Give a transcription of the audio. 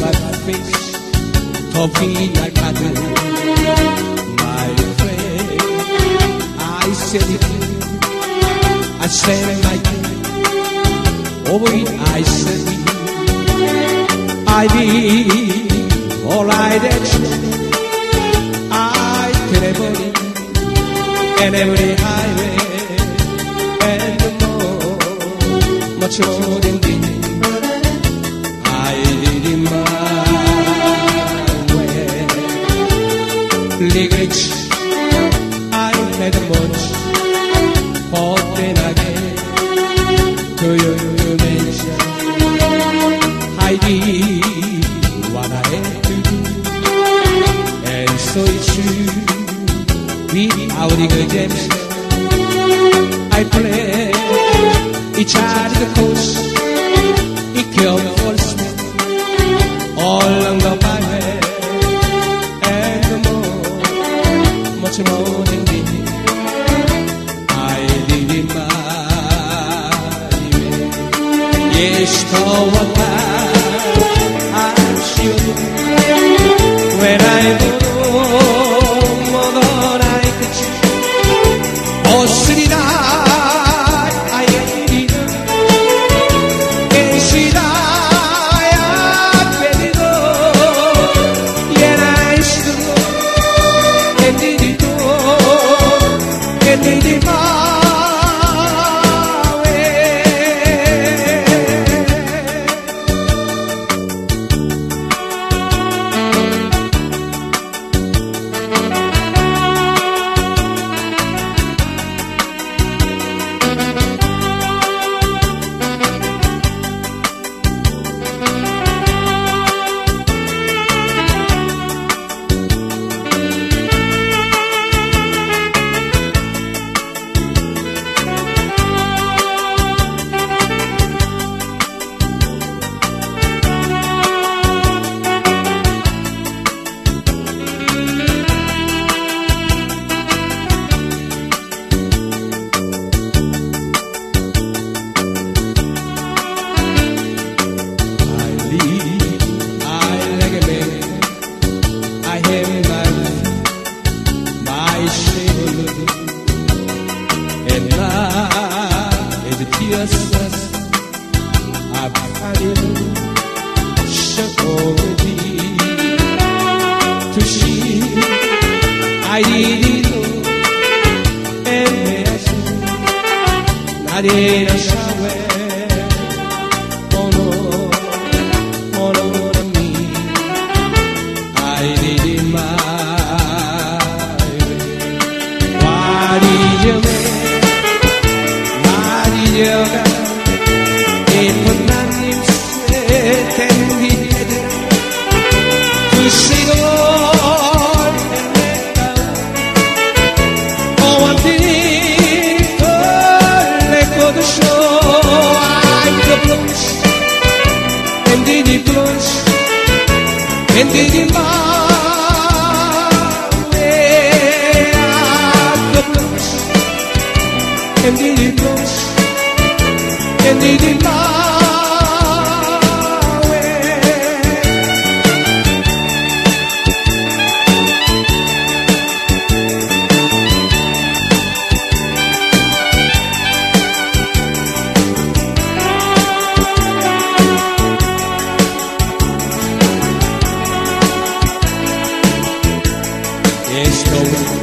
like fish, talking like cattle. My friend, I said it, I said it like. Oh, it, I said it. I did all I did. I traveled and every highway and more, much more than so true. Without the redemption, I pray. It charged the cost, it cured the falseness all along the pathway. And the more, much more than me, I live in my way. Yes, to what علينا الشاوي Thank you. Estou